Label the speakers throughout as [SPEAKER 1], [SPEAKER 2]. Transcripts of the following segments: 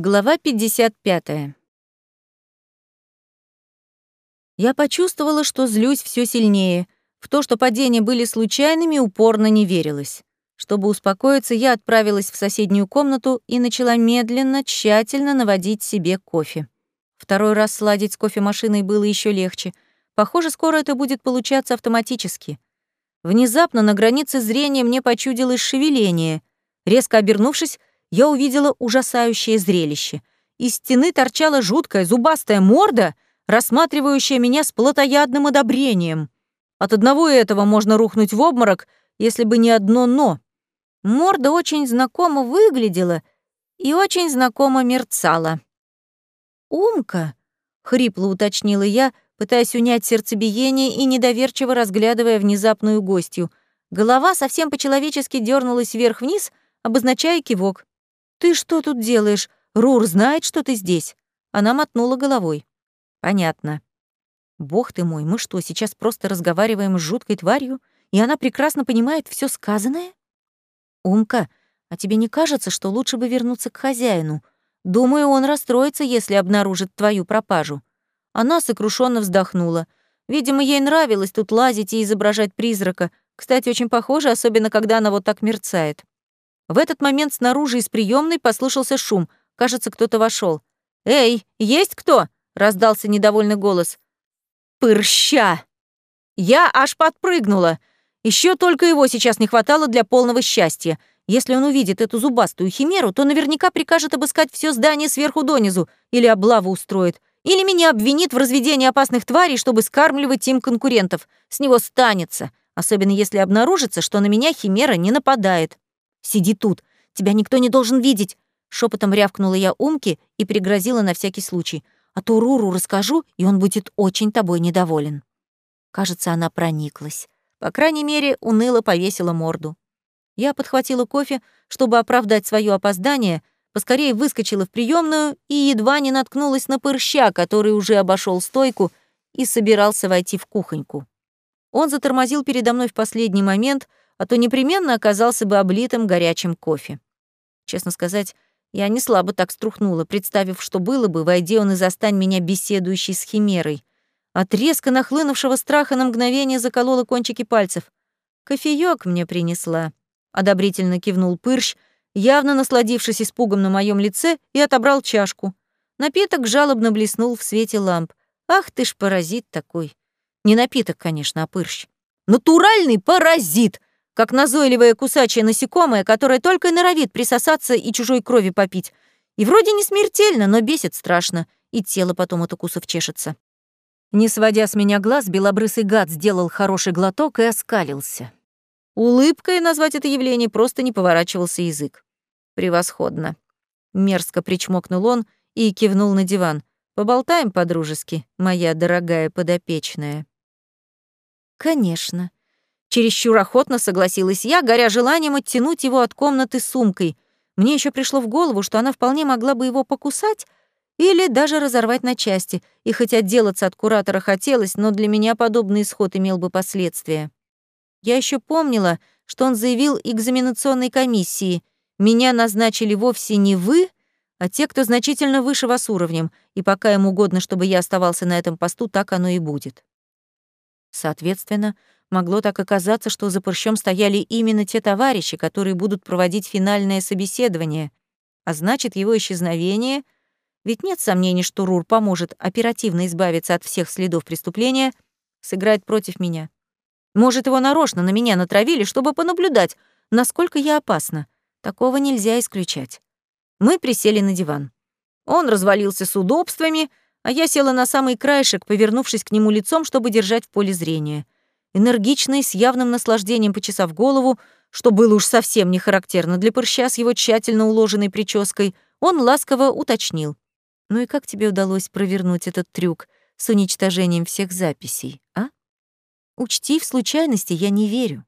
[SPEAKER 1] Глава 55. Я почувствовала, что злюсь все сильнее. В то, что падения были случайными, упорно не верилось. Чтобы успокоиться, я отправилась в соседнюю комнату и начала медленно, тщательно наводить себе кофе. Второй раз сладить с кофемашиной было еще легче. Похоже, скоро это будет получаться автоматически. Внезапно на границе зрения мне почудилось шевеление. Резко обернувшись, я увидела ужасающее зрелище. Из стены торчала жуткая зубастая морда, рассматривающая меня с плотоядным одобрением. От одного этого можно рухнуть в обморок, если бы не одно «но». Морда очень знакомо выглядела и очень знакомо мерцала. «Умка?» — хрипло уточнила я, пытаясь унять сердцебиение и недоверчиво разглядывая внезапную гостью. Голова совсем по-человечески дернулась вверх-вниз, обозначая кивок. «Ты что тут делаешь? Рур знает, что ты здесь?» Она мотнула головой. «Понятно. Бог ты мой, мы что, сейчас просто разговариваем с жуткой тварью, и она прекрасно понимает все сказанное?» «Умка, а тебе не кажется, что лучше бы вернуться к хозяину? Думаю, он расстроится, если обнаружит твою пропажу». Она сокрушенно вздохнула. Видимо, ей нравилось тут лазить и изображать призрака. Кстати, очень похоже, особенно когда она вот так мерцает. В этот момент снаружи из приемной послышался шум. Кажется, кто-то вошел. «Эй, есть кто?» — раздался недовольный голос. «Пырща!» Я аж подпрыгнула. Еще только его сейчас не хватало для полного счастья. Если он увидит эту зубастую химеру, то наверняка прикажет обыскать все здание сверху донизу или облаву устроит. Или меня обвинит в разведении опасных тварей, чтобы скармливать им конкурентов. С него станется, особенно если обнаружится, что на меня химера не нападает. Сиди тут, тебя никто не должен видеть!» Шепотом рявкнула я Умке и пригрозила на всякий случай. «А то Руру расскажу, и он будет очень тобой недоволен». Кажется, она прониклась. По крайней мере, уныло повесила морду. Я подхватила кофе, чтобы оправдать свое опоздание, поскорее выскочила в приемную и едва не наткнулась на пырща, который уже обошел стойку и собирался войти в кухоньку. Он затормозил передо мной в последний момент, а то непременно оказался бы облитым горячим кофе. Честно сказать, я не слабо так струхнула, представив, что было бы, войди он и застань меня беседующей с химерой. От резко нахлынувшего страха на мгновение заколола кончики пальцев. «Кофеёк мне принесла», — одобрительно кивнул Пырщ, явно насладившись испугом на моем лице, и отобрал чашку. Напиток жалобно блеснул в свете ламп. «Ах ты ж паразит такой!» Не напиток, конечно, а Пырщ. «Натуральный паразит!» Как назойливое кусачее насекомое, которое только и норовит присосаться и чужой крови попить. И вроде не смертельно, но бесит страшно, и тело потом от укусов чешется. Не сводя с меня глаз, белобрысый гад сделал хороший глоток и оскалился. Улыбкой назвать это явление просто не поворачивался язык. Превосходно. Мерзко причмокнул он и кивнул на диван. «Поболтаем по-дружески, моя дорогая подопечная». «Конечно», Чересчур охотно согласилась я, горя желанием оттянуть его от комнаты сумкой. Мне еще пришло в голову, что она вполне могла бы его покусать или даже разорвать на части, и хоть отделаться от куратора хотелось, но для меня подобный исход имел бы последствия. Я еще помнила, что он заявил экзаменационной комиссии. Меня назначили вовсе не вы, а те, кто значительно выше вас уровнем, и пока им угодно, чтобы я оставался на этом посту, так оно и будет. Соответственно, Могло так оказаться, что за Порщом стояли именно те товарищи, которые будут проводить финальное собеседование, а значит, его исчезновение... Ведь нет сомнений, что Рур поможет оперативно избавиться от всех следов преступления, сыграет против меня. Может, его нарочно на меня натравили, чтобы понаблюдать, насколько я опасна. Такого нельзя исключать. Мы присели на диван. Он развалился с удобствами, а я села на самый краешек, повернувшись к нему лицом, чтобы держать в поле зрения — энергичный, с явным наслаждением почесав голову, что было уж совсем не характерно для прыща с его тщательно уложенной прической, он ласково уточнил. «Ну и как тебе удалось провернуть этот трюк с уничтожением всех записей, а? Учти, в случайности я не верю.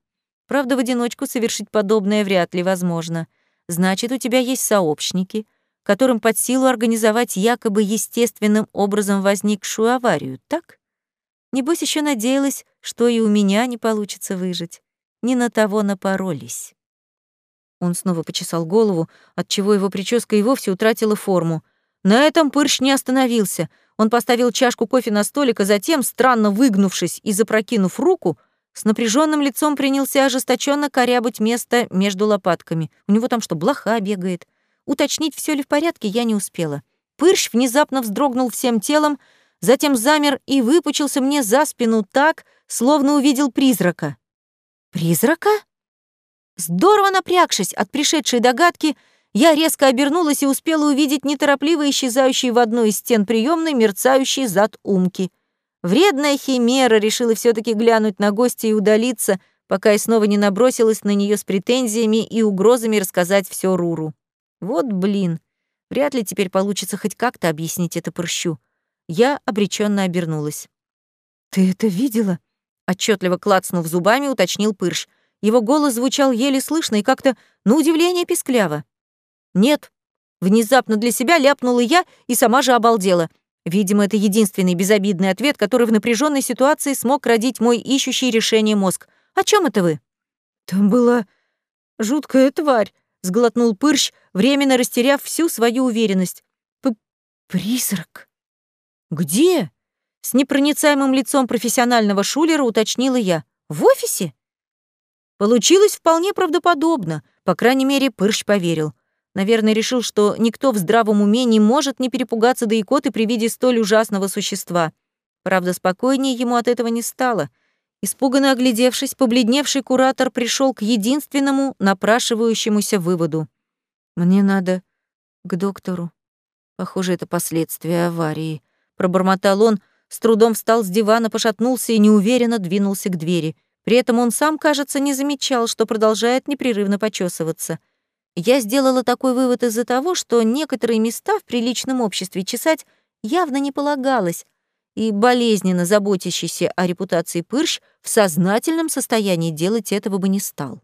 [SPEAKER 1] Правда, в одиночку совершить подобное вряд ли возможно. Значит, у тебя есть сообщники, которым под силу организовать якобы естественным образом возникшую аварию, так?» Небось, еще надеялась, что и у меня не получится выжить. Не на того напоролись. Он снова почесал голову, отчего его прическа и вовсе утратила форму. На этом Пырщ не остановился. Он поставил чашку кофе на столик, а затем, странно выгнувшись и запрокинув руку, с напряженным лицом принялся ожесточенно корябать место между лопатками. У него там что, блоха бегает? Уточнить, все ли в порядке, я не успела. Пырщ внезапно вздрогнул всем телом, затем замер и выпучился мне за спину так, словно увидел призрака. «Призрака?» Здорово напрягшись от пришедшей догадки, я резко обернулась и успела увидеть неторопливо исчезающий в одной из стен приемной мерцающий зад Умки. Вредная химера решила все таки глянуть на гостя и удалиться, пока я снова не набросилась на нее с претензиями и угрозами рассказать все Руру. Вот блин, вряд ли теперь получится хоть как-то объяснить это прыщу. Я обреченно обернулась. «Ты это видела?» Отчетливо клацнув зубами, уточнил Пырш. Его голос звучал еле слышно и как-то, на удивление, пискляво. «Нет». Внезапно для себя ляпнула я и сама же обалдела. Видимо, это единственный безобидный ответ, который в напряженной ситуации смог родить мой ищущий решение мозг. «О чем это вы?» «Там была жуткая тварь», — сглотнул Пырщ, временно растеряв всю свою уверенность. П «Призрак». «Где?» С непроницаемым лицом профессионального шулера уточнила я. «В офисе?» Получилось вполне правдоподобно. По крайней мере, Пырщ поверил. Наверное, решил, что никто в здравом уме не может не перепугаться до икоты при виде столь ужасного существа. Правда, спокойнее ему от этого не стало. Испуганно оглядевшись, побледневший куратор пришел к единственному напрашивающемуся выводу. «Мне надо к доктору. Похоже, это последствия аварии», — пробормотал он, с трудом встал с дивана, пошатнулся и неуверенно двинулся к двери. При этом он сам, кажется, не замечал, что продолжает непрерывно почесываться — я сделала такой вывод из-за того, что некоторые места в приличном обществе чесать явно не полагалось, и болезненно заботящийся о репутации Пырщ в сознательном состоянии делать этого бы не стал.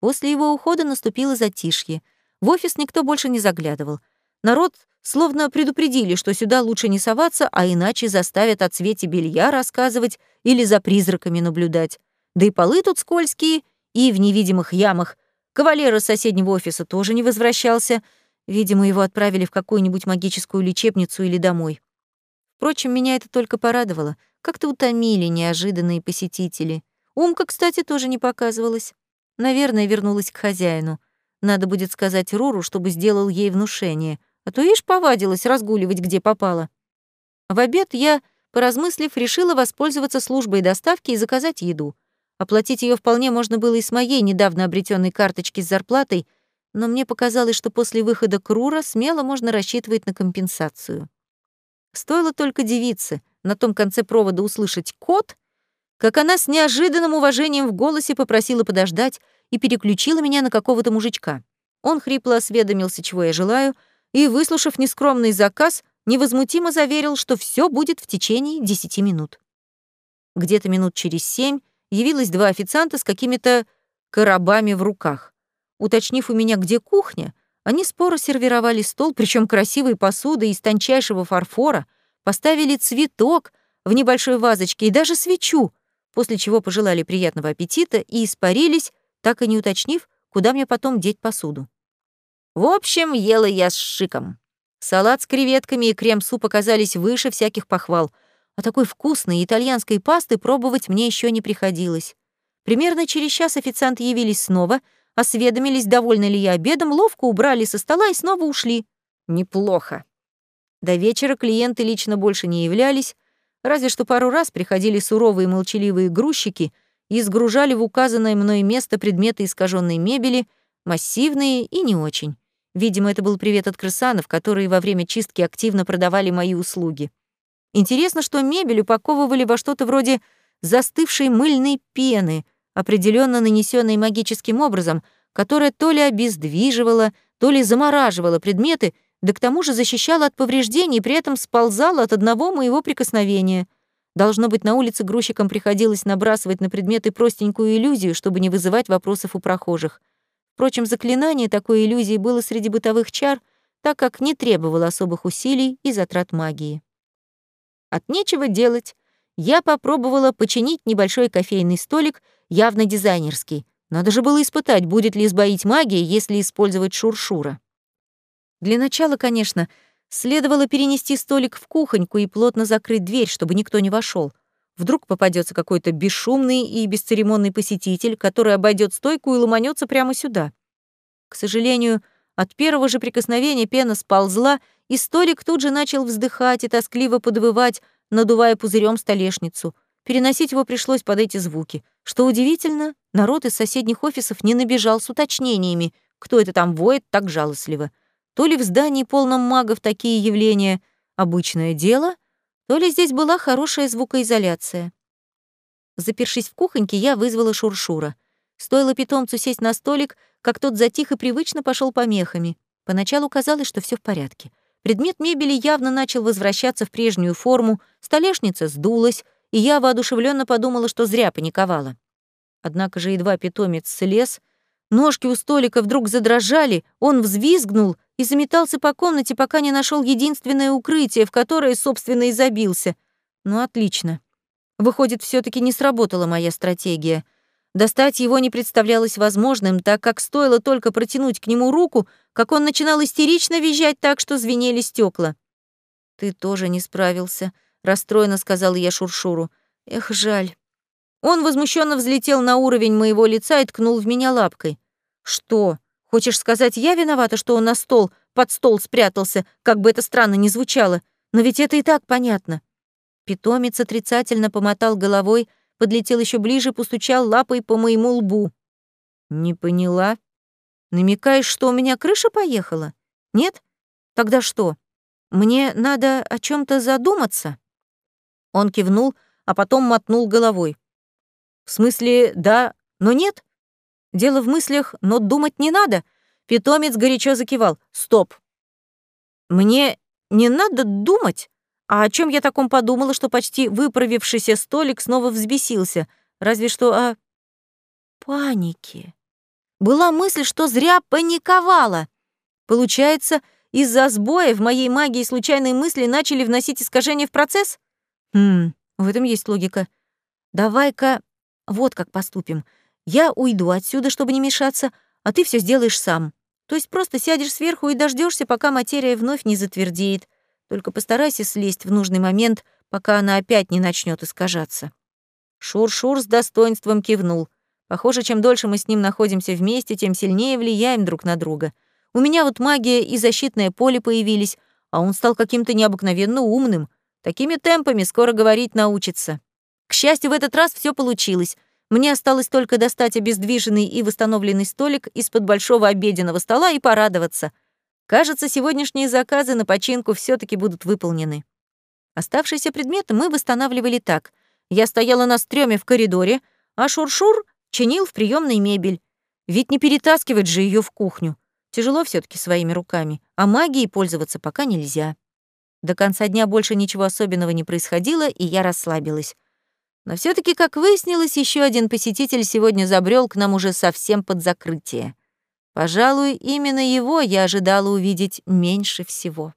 [SPEAKER 1] После его ухода наступило затишье. В офис никто больше не заглядывал. Народ словно предупредили, что сюда лучше не соваться, а иначе заставят о цвете белья рассказывать или за призраками наблюдать. Да и полы тут скользкие, и в невидимых ямах Кавалер из соседнего офиса тоже не возвращался. Видимо, его отправили в какую-нибудь магическую лечебницу или домой. Впрочем, меня это только порадовало. Как-то утомили неожиданные посетители. Умка, кстати, тоже не показывалась. Наверное, вернулась к хозяину. Надо будет сказать Руру, чтобы сделал ей внушение. А то, ишь, повадилась разгуливать, где попало. В обед я, поразмыслив, решила воспользоваться службой доставки и заказать еду. Оплатить ее вполне можно было и с моей недавно обретенной карточки с зарплатой, но мне показалось, что после выхода Крура смело можно рассчитывать на компенсацию. Стоило только девице на том конце провода услышать «кот», как она с неожиданным уважением в голосе попросила подождать и переключила меня на какого-то мужичка. Он хрипло осведомился, чего я желаю, и, выслушав нескромный заказ, невозмутимо заверил, что все будет в течение десяти минут. Где-то минут через семь явилось два официанта с какими-то коробами в руках. Уточнив у меня, где кухня, они споро сервировали стол, причем красивой посудой из тончайшего фарфора, поставили цветок в небольшой вазочке и даже свечу, после чего пожелали приятного аппетита и испарились, так и не уточнив, куда мне потом деть посуду. В общем, ела я с шиком. Салат с креветками и крем-суп оказались выше всяких похвал — а такой вкусной итальянской пасты пробовать мне еще не приходилось. Примерно через час официанты явились снова, осведомились, довольны ли я обедом, ловко убрали со стола и снова ушли. Неплохо. До вечера клиенты лично больше не являлись, разве что пару раз приходили суровые молчаливые грузчики и сгружали в указанное мной место предметы искаженной мебели, массивные и не очень. Видимо, это был привет от крысанов, которые во время чистки активно продавали мои услуги. Интересно, что мебель упаковывали во что-то вроде застывшей мыльной пены, определенно нанесенной магическим образом, которая то ли обездвиживала, то ли замораживала предметы, да к тому же защищала от повреждений и при этом сползала от одного моего прикосновения. Должно быть, на улице грузчикам приходилось набрасывать на предметы простенькую иллюзию, чтобы не вызывать вопросов у прохожих. Впрочем, заклинание такой иллюзии было среди бытовых чар, так как не требовало особых усилий и затрат магии. От нечего делать. Я попробовала починить небольшой кофейный столик, явно дизайнерский. Надо же было испытать, будет ли сбоить магия, если использовать шуршура. Для начала, конечно, следовало перенести столик в кухоньку и плотно закрыть дверь, чтобы никто не вошел. Вдруг попадется какой-то бесшумный и бесцеремонный посетитель, который обойдет стойку и ломанется прямо сюда. К сожалению, от первого же прикосновения пена сползла, и столик тут же начал вздыхать и тоскливо подвывать, надувая пузырем столешницу. Переносить его пришлось под эти звуки. Что удивительно, народ из соседних офисов не набежал с уточнениями, кто это там воет так жалостливо. То ли в здании полном магов такие явления — обычное дело, то ли здесь была хорошая звукоизоляция. Запершись в кухоньке, я вызвала Шуршура. Стоило питомцу сесть на столик, как тот затих и привычно пошел помехами. Поначалу казалось, что все в порядке. Предмет мебели явно начал возвращаться в прежнюю форму, столешница сдулась, и я воодушевленно подумала, что зря паниковала. Однако же едва питомец слез, ножки у столика вдруг задрожали, он взвизгнул и заметался по комнате, пока не нашел единственное укрытие, в которое, собственно, и забился. Ну, отлично. Выходит, все таки не сработала моя стратегия. Достать его не представлялось возможным, так как стоило только протянуть к нему руку, как он начинал истерично визжать так, что звенели стекла. «Ты тоже не справился», — расстроенно сказала я Шуршуру. «Эх, жаль». Он возмущенно взлетел на уровень моего лица и ткнул в меня лапкой. «Что? Хочешь сказать, я виновата, что он на стол, под стол спрятался, как бы это странно ни звучало? Но ведь это и так понятно». Питомец отрицательно помотал головой, подлетел еще ближе, постучал лапой по моему лбу. «Не поняла. Намекаешь, что у меня крыша поехала? Нет? Тогда что? Мне надо о чем то задуматься?» Он кивнул, а потом мотнул головой. «В смысле, да, но нет? Дело в мыслях, но думать не надо?» Питомец горячо закивал. «Стоп! Мне не надо думать, а о чем я таком подумала, что почти выправившийся столик снова взбесился? Разве что о панике. Была мысль, что зря паниковала. Получается, из-за сбоя в моей магии случайные мысли начали вносить искажения в процесс? Хм, в этом есть логика. Давай-ка вот как поступим. Я уйду отсюда, чтобы не мешаться, а ты все сделаешь сам. То есть просто сядешь сверху и дождешься, пока материя вновь не затвердеет. Только постарайся слезть в нужный момент, пока она опять не начнет искажаться. Шур-Шур с достоинством кивнул. Похоже, чем дольше мы с ним находимся вместе, тем сильнее влияем друг на друга. У меня вот магия и защитное поле появились, а он стал каким-то необыкновенно умным. Такими темпами скоро говорить научится. К счастью, в этот раз все получилось. Мне осталось только достать обездвиженный и восстановленный столик из-под большого обеденного стола и порадоваться — Кажется, сегодняшние заказы на починку все таки будут выполнены. Оставшиеся предметы мы восстанавливали так. Я стояла на стреме в коридоре, а Шуршур чинил в приемной мебель. Ведь не перетаскивать же ее в кухню. Тяжело все таки своими руками, а магией пользоваться пока нельзя. До конца дня больше ничего особенного не происходило, и я расслабилась. Но все таки как выяснилось, еще один посетитель сегодня забрел к нам уже совсем под закрытие. Пожалуй, именно его я ожидала увидеть меньше всего.